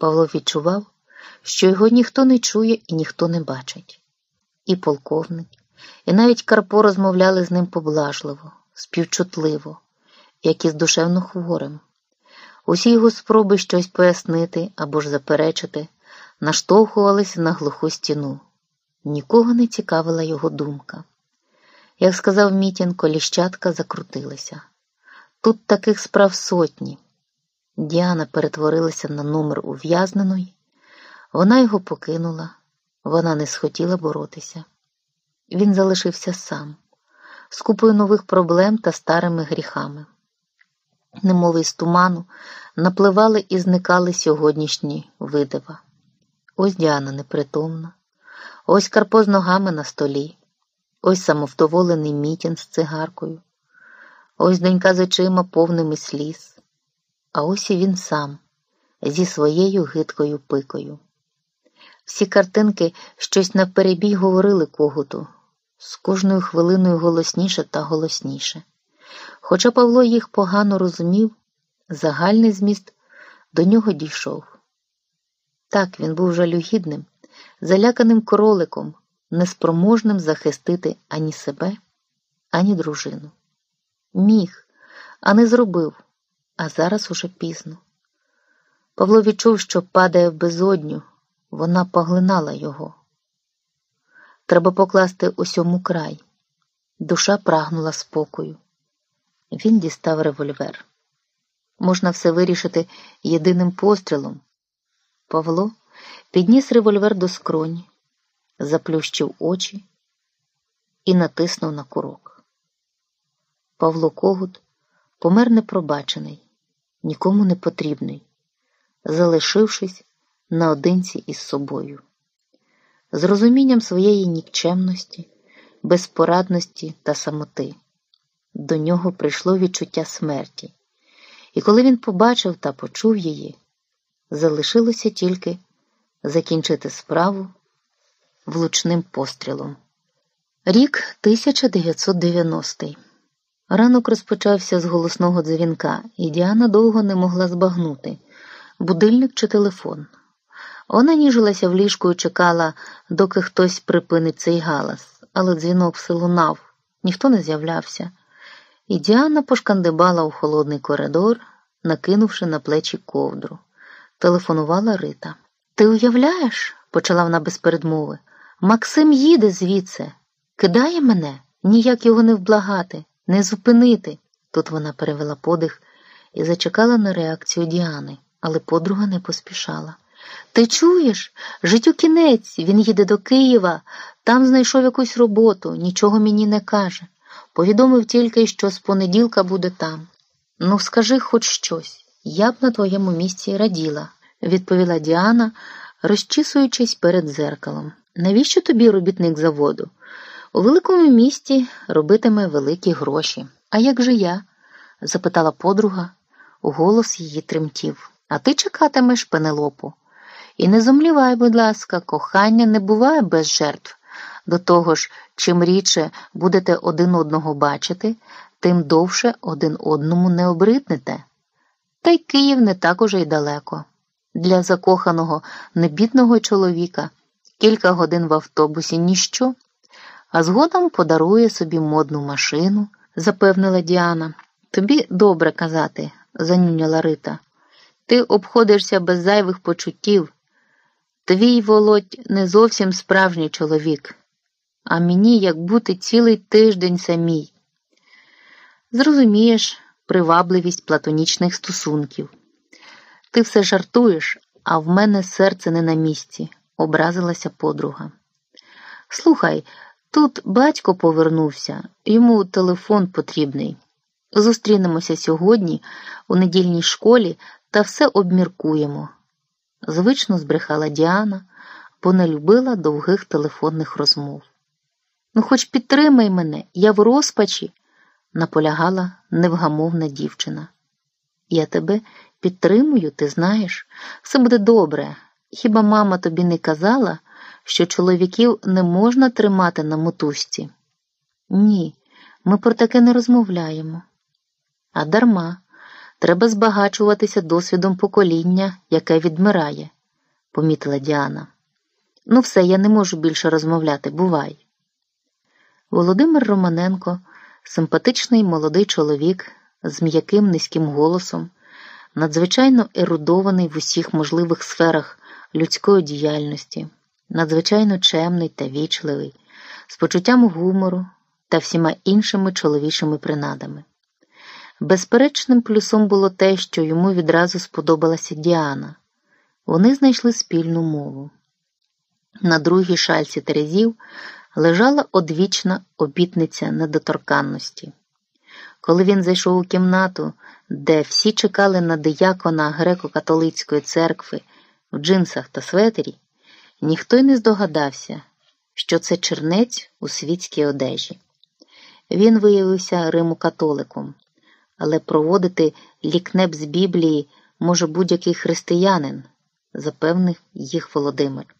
Павло відчував, що його ніхто не чує і ніхто не бачить. І полковник, і навіть Карпо розмовляли з ним поблажливо, співчутливо, як із душевно хворим. Усі його спроби щось пояснити або ж заперечити, наштовхувалися на глуху стіну. Нікого не цікавила його думка. Як сказав Мітін, коліщатка закрутилися. Тут таких справ сотні. Діана перетворилася на номер ув'язненої, вона його покинула, вона не схотіла боротися. Він залишився сам, з купою нових проблем та старими гріхами. Немови з туману напливали і зникали сьогоднішні видива. Ось Діана непритомна, ось Карпо з ногами на столі, ось самовдоволений мітін з цигаркою, ось донька з очима повними сліз, а ось і він сам зі своєю гидкою пикою. Всі картинки щось наперебій говорили когуту, з кожною хвилиною голосніше та голосніше. Хоча Павло їх погано розумів, загальний зміст до нього дійшов. Так він був жалюгідним, заляканим кроликом, неспроможним захистити ані себе, ані дружину. Міг, а не зробив, а зараз уже пізно. Павло відчув, що падає в безодню, вона поглинала його. Треба покласти усьому край. Душа прагнула спокою. Він дістав револьвер. Можна все вирішити єдиним пострілом. Павло підніс револьвер до скроні, заплющив очі і натиснув на курок. Павло Когут помер непробачений, нікому не потрібний, залишившись наодинці із собою, з розумінням своєї нікчемності, безпорадності та самоти. До нього прийшло відчуття смерті, і коли він побачив та почув її, залишилося тільки закінчити справу влучним пострілом. Рік 1990 Ранок розпочався з голосного дзвінка, і Діана довго не могла збагнути будильник чи телефон. Вона ніжилася в ліжку і чекала, доки хтось припинить цей галас, але дзвінок все лунав, ніхто не з'являвся. І Діана пошкандибала у холодний коридор, накинувши на плечі ковдру. Телефонувала Рита. Ти уявляєш? почала вона без передмови. Максим їде звідси, кидає мене, ніяк його не вблагати, не зупинити. Тут вона перевела подих і зачекала на реакцію Діани, але подруга не поспішала. Ти чуєш? Життю кінець, він їде до Києва, там знайшов якусь роботу, нічого мені не каже. Повідомив тільки, що з понеділка буде там. Ну, скажи хоч щось. Я б на твоєму місці раділа, відповіла Діана, розчісуючись перед зеркалом. Навіщо тобі робітник заводу? У великому місті робитиме великі гроші. А як же я? запитала подруга, голос її тремтів. А ти чекатимеш пенелопу. І не зумлівай, будь ласка, кохання не буває без жертв. До того ж, чим рідше будете один одного бачити, тим довше один одному не обритнете. Та й Київ не так уже й далеко. Для закоханого небідного чоловіка кілька годин в автобусі ніщо, а згодом подарує собі модну машину, запевнила Діана. Тобі добре казати, занюняла Рита. Ти обходишся без зайвих почуттів. Твій володь не зовсім справжній чоловік, а мені як бути цілий тиждень самій. Зрозумієш привабливість платонічних стосунків. Ти все жартуєш, а в мене серце не на місці, образилася подруга. Слухай, тут батько повернувся, йому телефон потрібний. Зустрінемося сьогодні у недільній школі та все обміркуємо. Звично збрехала Діана, бо не любила довгих телефонних розмов. Ну, хоч підтримай мене, я в розпачі, наполягала невгамовна дівчина. Я тебе підтримую, ти знаєш, все буде добре. Хіба мама тобі не казала, що чоловіків не можна тримати на мотузці? Ні, ми про таке не розмовляємо. А дарма, Треба збагачуватися досвідом покоління, яке відмирає, помітила Діана. Ну, все, я не можу більше розмовляти, бувай. Володимир Романенко, симпатичний молодий чоловік з м'яким низьким голосом, надзвичайно ерудований в усіх можливих сферах людської діяльності, надзвичайно чемний та вічливий, з почуттям гумору та всіма іншими чоловічими принадами. Безперечним плюсом було те, що йому відразу сподобалася Діана. Вони знайшли спільну мову. На другій шальці терезів лежала одвічна обітниця недоторканності. Коли він зайшов у кімнату, де всі чекали на диякона греко-католицької церкви в джинсах та светері, ніхто й не здогадався, що це чернець у світській одежі. Він виявився риму-католиком, але проводити лікнеп з Біблії може будь-який християнин, запевнив їх Володимир.